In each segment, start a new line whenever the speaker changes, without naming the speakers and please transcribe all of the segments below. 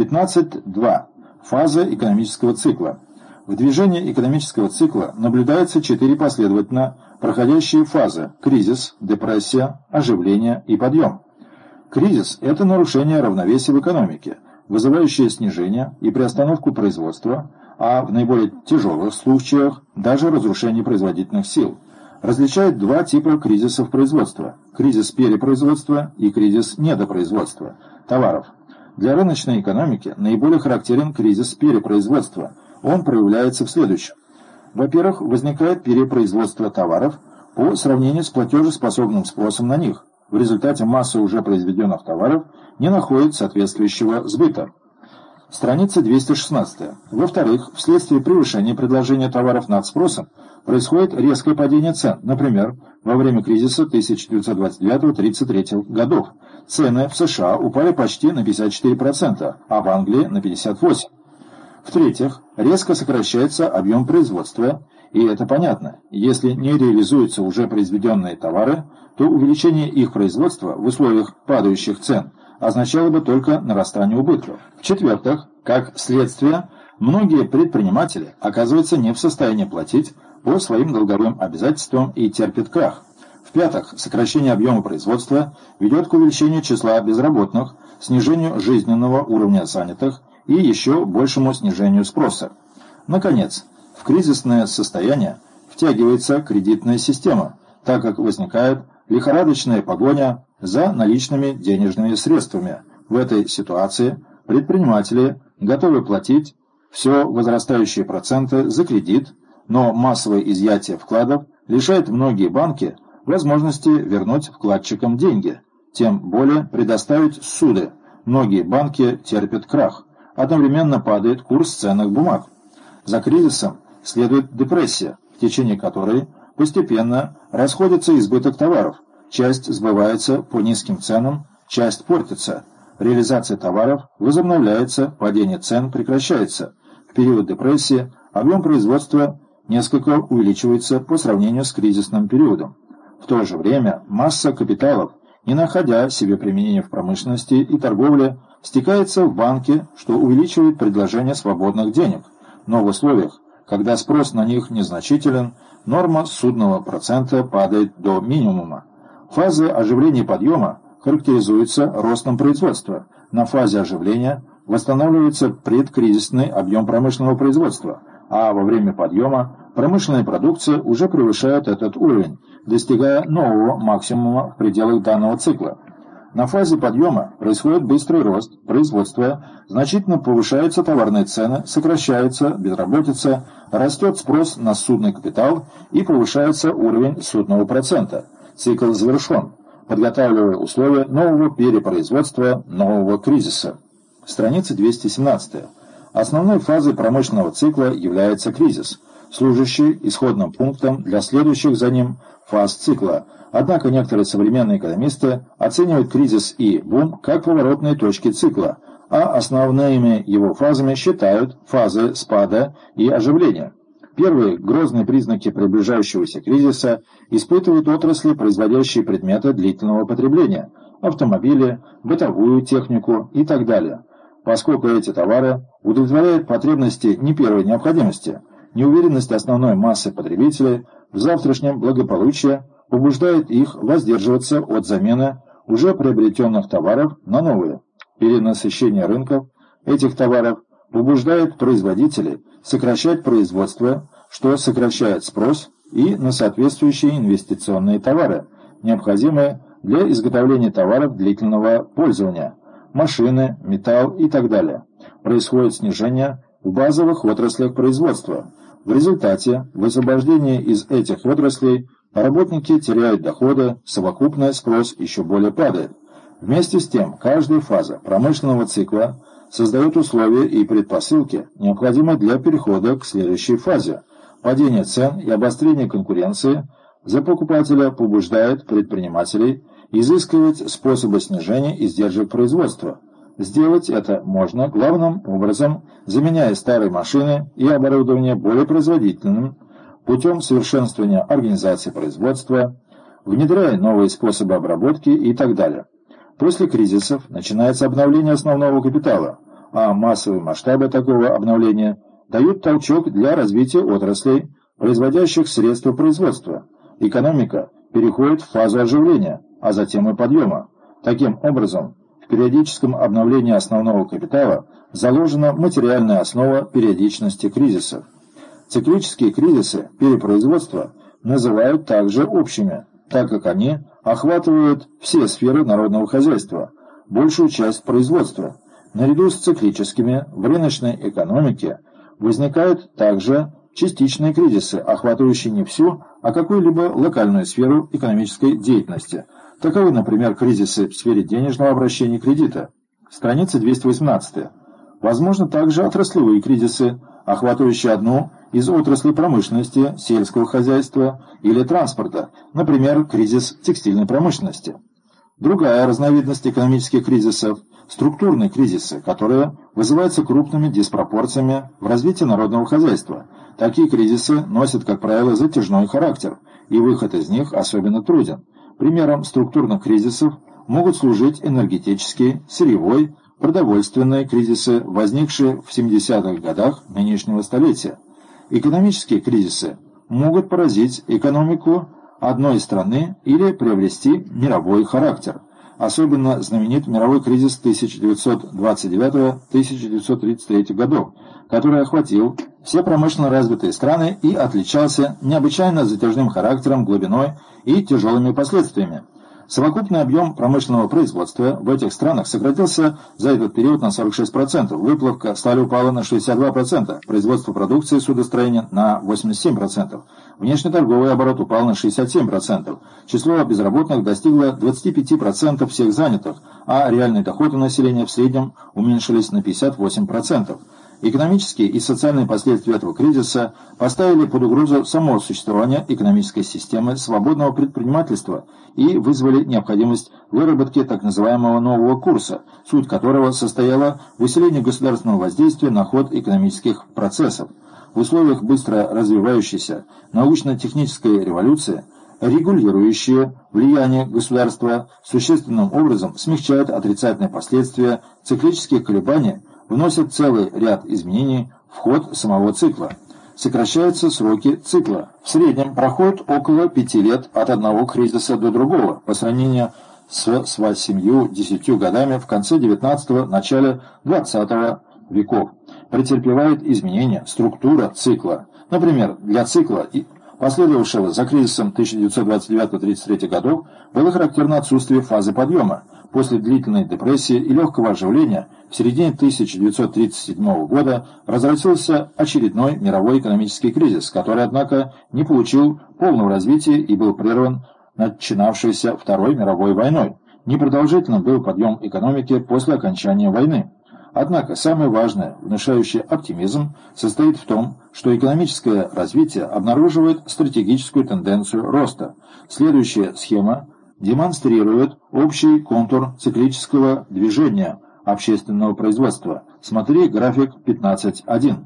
15.2. Фаза экономического цикла. В движении экономического цикла наблюдается четыре последовательно проходящие фазы – кризис, депрессия, оживление и подъем. Кризис – это нарушение равновесия в экономике, вызывающее снижение и приостановку производства, а в наиболее тяжелых случаях даже разрушение производительных сил. Различают два типа кризисов производства – кризис перепроизводства и кризис недопроизводства товаров. Для рыночной экономики наиболее характерен кризис перепроизводства. Он проявляется в следующем. Во-первых, возникает перепроизводство товаров по сравнению с платежеспособным спросом на них. В результате масса уже произведенных товаров не находит соответствующего сбыта. Страница 216. Во-вторых, вследствие превышения предложения товаров над спросом происходит резкое падение цен. Например, во время кризиса 1929-1933 годов цены в США упали почти на 54%, а в Англии на 58%. В-третьих, резко сокращается объем производства, и это понятно. Если не реализуются уже произведенные товары, то увеличение их производства в условиях падающих цен означало бы только нарастание убытков. В-четвертых, как следствие, многие предприниматели оказываются не в состоянии платить по своим долговым обязательствам и терпят крах. В-пятых, сокращение объема производства ведет к увеличению числа безработных, снижению жизненного уровня занятых и еще большему снижению спроса. Наконец, в кризисное состояние втягивается кредитная система, так как возникает лихорадочная погоня за наличными денежными средствами. В этой ситуации предприниматели готовы платить все возрастающие проценты за кредит, но массовое изъятие вкладов лишает многие банки возможности вернуть вкладчикам деньги, тем более предоставить суды. Многие банки терпят крах. Одновременно падает курс ценных бумаг. За кризисом следует депрессия, в течение которой постепенно расходится избыток товаров. Часть сбывается по низким ценам, часть портится. Реализация товаров возобновляется, падение цен прекращается. В период депрессии объем производства несколько увеличивается по сравнению с кризисным периодом. В то же время масса капиталов, не находя себе применения в промышленности и торговле, стекается в банки, что увеличивает предложение свободных денег. Но в условиях, когда спрос на них незначителен, норма судного процента падает до минимума. Фазы оживления и подъема характеризуются ростом производства. На фазе оживления восстанавливается предкризисный объем промышленного производства, а во время подъема промышленная продукция уже превышает этот уровень, достигая нового максимума в пределах данного цикла. На фазе подъема происходит быстрый рост производства, значительно повышаются товарные цены, сокращается безработица, растет спрос на судный капитал и повышается уровень судного процента. Цикл завершен, подготавливая условия нового перепроизводства, нового кризиса. Страница 217. Основной фазой промышленного цикла является кризис, служащий исходным пунктом для следующих за ним фаз цикла. Однако некоторые современные экономисты оценивают кризис и бум как поворотные точки цикла, а основными его фазами считают фазы спада и оживления. Первые грозные признаки приближающегося кризиса испытывают отрасли, производящие предметы длительного потребления – автомобили, бытовую технику и так далее. Поскольку эти товары удовлетворяют потребности не первой необходимости, неуверенность основной массы потребителей в завтрашнем благополучии побуждает их воздерживаться от замены уже приобретенных товаров на новые. Перенасыщение рынков этих товаров побуждает производителей сокращать производство, что сокращает спрос и на соответствующие инвестиционные товары, необходимые для изготовления товаров длительного пользования, машины, металл и так далее. Происходит снижение в базовых отраслях производства. В результате высвобождения из этих отраслей работники теряют доходы, совокупный спрос еще более падает. Вместе с тем, каждая фаза промышленного цикла создает условия и предпосылки, необходимые для перехода к следующей фазе. Падение цен и обострение конкуренции за покупателя побуждает предпринимателей изыскивать способы снижения издержек производства. Сделать это можно главным образом, заменяя старые машины и оборудование более производительным, путем совершенствования организации производства, внедряя новые способы обработки и так далее. После кризисов начинается обновление основного капитала. а массовые масштабы такого обновления дают толчок для развития отраслей, производящих средства производства. Экономика переходит в фазу оживления, а затем и подъема. Таким образом, периодическом обновлении основного капитала заложена материальная основа периодичности кризисов. Циклические кризисы перепроизводства называют также общими, так как они охватывают все сферы народного хозяйства, большую часть производства. Наряду с циклическими в рыночной экономике возникают также частичные кризисы, охватывающие не всю, а какую-либо локальную сферу экономической деятельности. Таковы, например, кризисы в сфере денежного обращения кредита. Страница 218. Возможно также отраслевые кризисы, охватывающие одну из отраслей промышленности, сельского хозяйства или транспорта, например, кризис текстильной промышленности. Другая разновидность экономических кризисов – структурные кризисы, которые вызываются крупными диспропорциями в развитии народного хозяйства. Такие кризисы носят, как правило, затяжной характер, и выход из них особенно труден. Примером структурных кризисов могут служить энергетический, сырьевой, продовольственные кризисы, возникшие в 70-х годах нынешнего столетия. Экономические кризисы могут поразить экономику одной страны или приобрести мировой характер. Особенно знаменит мировой кризис 1929-1933 годов, который охватил все промышленно развитые страны и отличался необычайно затяжным характером, глубиной и тяжелыми последствиями. Совокупный объем промышленного производства в этих странах сократился за этот период на 46%, выплавка стали упала на 62%, производство продукции судостроения на 87%, внешнеторговый оборот упал на 67%, число безработных достигло 25% всех занятых, а реальные доходы населения в среднем уменьшились на 58%. Экономические и социальные последствия этого кризиса поставили под угрозу само существование экономической системы свободного предпринимательства и вызвали необходимость выработки так называемого нового курса, суть которого состояла в усилении государственного воздействия на ход экономических процессов. В условиях быстро развивающейся научно-технической революции регулирующие влияние государства существенным образом смягчают отрицательные последствия циклических колебаний вносят целый ряд изменений в ход самого цикла. Сокращаются сроки цикла. В среднем проходит около пяти лет от одного кризиса до другого, по сравнению с, с 8-10 годами в конце 19-го, начале 20 веков. Претерпевает изменения структура цикла. Например, для цикла последовавшего за кризисом 1929-33 годов, было характерно отсутствие фазы подъема. После длительной депрессии и легкого оживления в середине 1937 года разразился очередной мировой экономический кризис, который, однако, не получил полного развития и был прерван начинавшейся Второй мировой войной. Непродолжительным был подъем экономики после окончания войны. Однако самое важное, внушающее оптимизм, состоит в том, что экономическое развитие обнаруживает стратегическую тенденцию роста. Следующая схема демонстрирует общий контур циклического движения – общественного производства. Смотри график 15.1.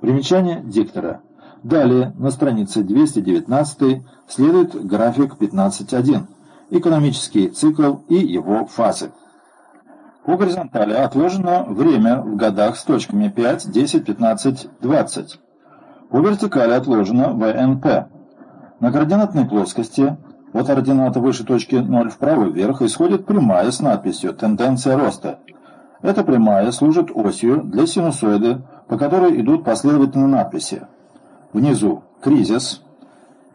Примечание диктора. Далее, на странице 219 следует график 15.1. Экономический цикл и его фазы. По горизонтали отложено время в годах с точками 5, 10, 15, 20. По вертикали отложено ВНП. На координатной плоскости от ордината выше точки 0 вправо вверх исходит прямая с надписью «Тенденция роста». Эта прямая служит осью для синусоиды, по которой идут последовательно надписи. Внизу кризис,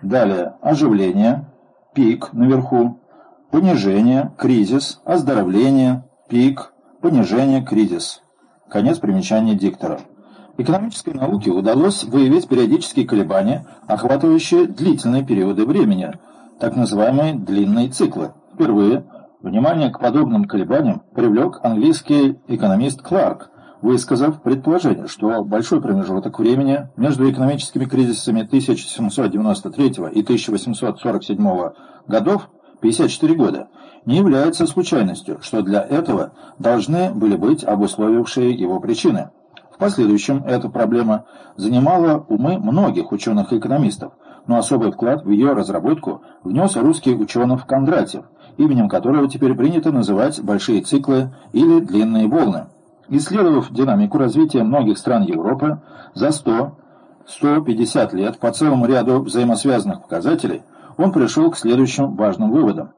далее оживление, пик наверху, понижение, кризис, оздоровление, пик, понижение, кризис. Конец примечания диктора. Экономической науке удалось выявить периодические колебания, охватывающие длительные периоды времени, так называемые длинные циклы. Впервые Внимание к подобным колебаниям привлек английский экономист Кларк, высказав предположение, что большой промежуток времени между экономическими кризисами 1793 и 1847 годов 54 года, не является случайностью, что для этого должны были быть обусловившие его причины. В последующем эта проблема занимала умы многих ученых-экономистов, но особый вклад в ее разработку внес русский ученый Кондратьев, именем которого теперь принято называть большие циклы или длинные волны. Исследовав динамику развития многих стран Европы за 100-150 лет по целому ряду взаимосвязанных показателей, он пришел к следующим важным выводам.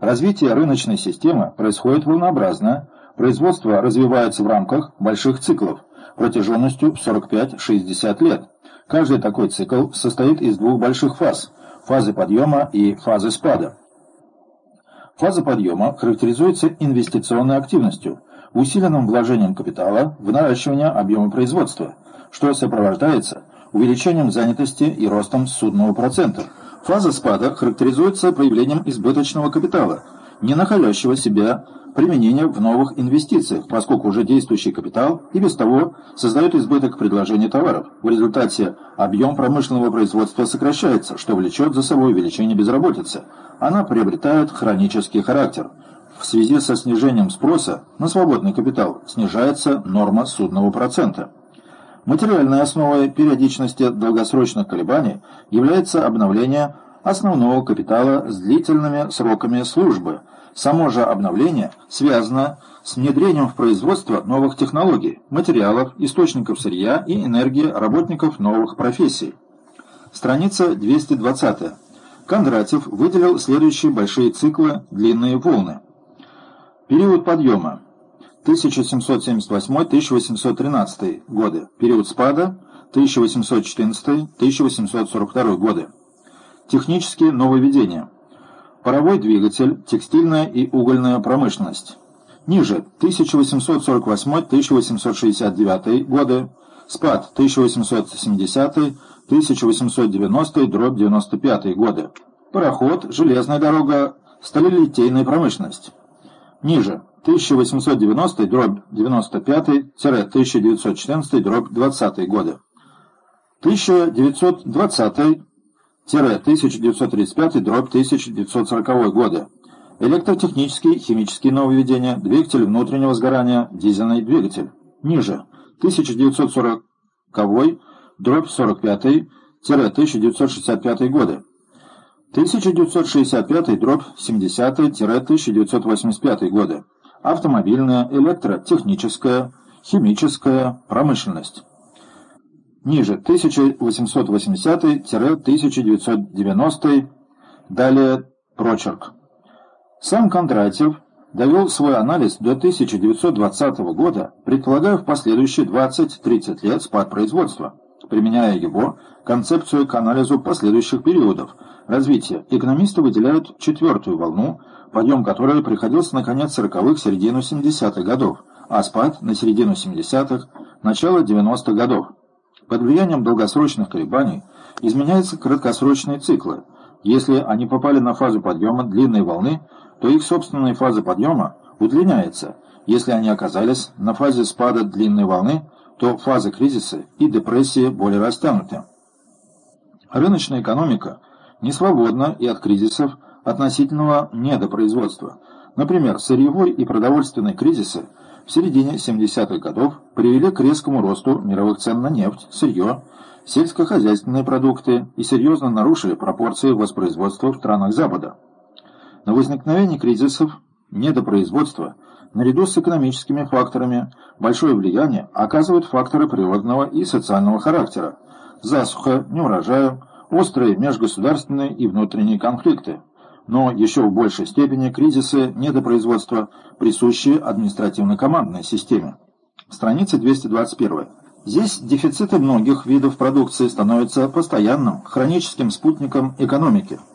Развитие рыночной системы происходит волнообразно, производство развивается в рамках больших циклов протяженностью в 45-60 лет. Каждый такой цикл состоит из двух больших фаз – фазы подъема и фазы спада. Фаза подъема характеризуется инвестиционной активностью, усиленным вложением капитала в наращивание объема производства, что сопровождается увеличением занятости и ростом судного процента. Фаза спада характеризуется проявлением избыточного капитала, не находящего себя применения в новых инвестициях, поскольку уже действующий капитал и без того создает избыток предложения товаров. В результате объем промышленного производства сокращается, что влечет за собой увеличение безработицы. Она приобретает хронический характер. В связи со снижением спроса на свободный капитал снижается норма судного процента. Материальной основой периодичности долгосрочных колебаний является обновление основного капитала с длительными сроками службы – Само же обновление связано с внедрением в производство новых технологий, материалов, источников сырья и энергии работников новых профессий. Страница 220. Кондратьев выделил следующие большие циклы «Длинные волны». Период подъема 1778-1813 годы. Период спада 1814-1842 годы. Технические нововведения Паровой двигатель, текстильная и угольная промышленность. Ниже 1848-1869 годы, спад 1870-1890-95 годы. Пароход, железная дорога, сталелитейная промышленность. Ниже 1890-95-1914 годы. 1920 1935-1940 годы. Электротехнические, химические нововведения, двигатель внутреннего сгорания, дизельный двигатель. Ниже. 1940 дробь 45-1965 годы. 1965 дробь 70-1985 годы. Автомобильная, электротехническая, химическая промышленность ниже 1880-1990, далее прочерк. Сам Кондратьев довел свой анализ до 1920 года, предполагая в последующие 20-30 лет спад производства, применяя его концепцию к анализу последующих периодов развития. Экономисты выделяют четвертую волну, подъем которой приходился на конец 40-х, середину 70-х годов, а спад на середину 70-х, начало 90-х годов. Под влиянием долгосрочных колебаний изменяются краткосрочные циклы. Если они попали на фазу подъема длинной волны, то их собственная фаза подъема удлиняется. Если они оказались на фазе спада длинной волны, то фаза кризиса и депрессии более растянуты. Рыночная экономика не свободна и от кризисов относительного недопроизводства. Например, сырьевой и продовольственный кризисы – в середине 70-х годов привели к резкому росту мировых цен на нефть, сырье, сельскохозяйственные продукты и серьезно нарушили пропорции воспроизводства в странах Запада. На возникновение кризисов, недопроизводства, наряду с экономическими факторами, большое влияние оказывают факторы природного и социального характера – засуха, неурожаю, острые межгосударственные и внутренние конфликты – но еще в большей степени кризисы недопроизводства присущи административно-командной системе. Страница 221. Здесь дефициты многих видов продукции становятся постоянным, хроническим спутником экономики –